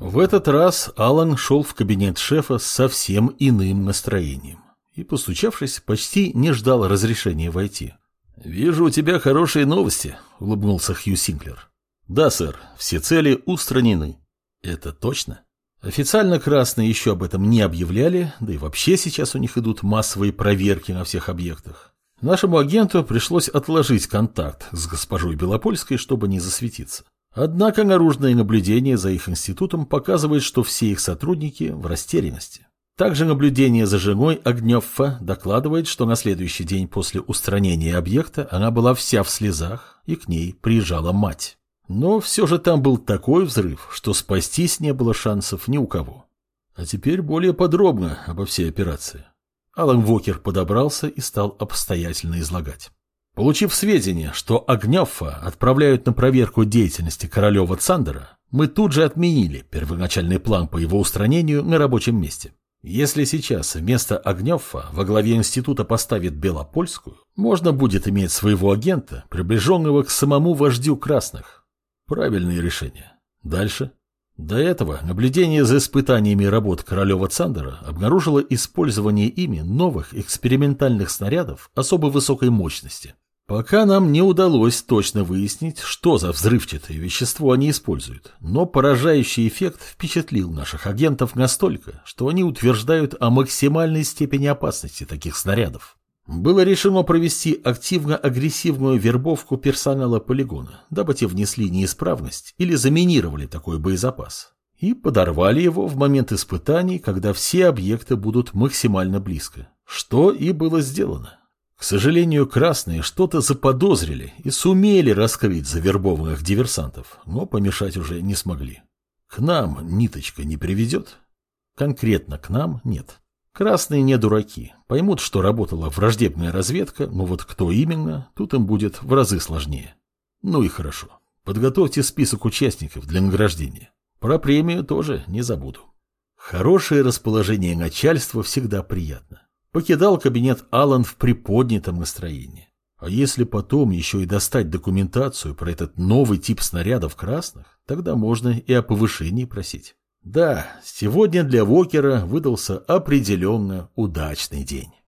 В этот раз Алан шел в кабинет шефа с совсем иным настроением и, постучавшись, почти не ждал разрешения войти. «Вижу, у тебя хорошие новости», — улыбнулся Хью Синклер. «Да, сэр, все цели устранены». «Это точно?» Официально красные еще об этом не объявляли, да и вообще сейчас у них идут массовые проверки на всех объектах. Нашему агенту пришлось отложить контакт с госпожой Белопольской, чтобы не засветиться. Однако наружное наблюдение за их институтом показывает, что все их сотрудники в растерянности. Также наблюдение за женой Огневфа докладывает, что на следующий день после устранения объекта она была вся в слезах, и к ней приезжала мать. Но все же там был такой взрыв, что спастись не было шансов ни у кого. А теперь более подробно обо всей операции. Алан Вокер подобрался и стал обстоятельно излагать. Получив сведения, что Огневфа отправляют на проверку деятельности Королева Цандера, мы тут же отменили первоначальный план по его устранению на рабочем месте. Если сейчас вместо Огневфа во главе института поставит Белопольскую, можно будет иметь своего агента, приближенного к самому вождю красных. Правильное решение. Дальше. До этого наблюдение за испытаниями работ Королева Цандера обнаружило использование ими новых экспериментальных снарядов особо высокой мощности. Пока нам не удалось точно выяснить, что за взрывчатое вещество они используют, но поражающий эффект впечатлил наших агентов настолько, что они утверждают о максимальной степени опасности таких снарядов. Было решено провести активно-агрессивную вербовку персонала полигона, дабы те внесли неисправность или заминировали такой боезапас. И подорвали его в момент испытаний, когда все объекты будут максимально близко. Что и было сделано. К сожалению, красные что-то заподозрили и сумели раскрыть завербованных диверсантов, но помешать уже не смогли. К нам ниточка не приведет? Конкретно к нам нет. Красные не дураки, поймут, что работала враждебная разведка, но вот кто именно, тут им будет в разы сложнее. Ну и хорошо. Подготовьте список участников для награждения. Про премию тоже не забуду. Хорошее расположение начальства всегда приятно. Покидал кабинет Алан в приподнятом настроении. А если потом еще и достать документацию про этот новый тип снарядов красных, тогда можно и о повышении просить. Да, сегодня для Вокера выдался определенно удачный день.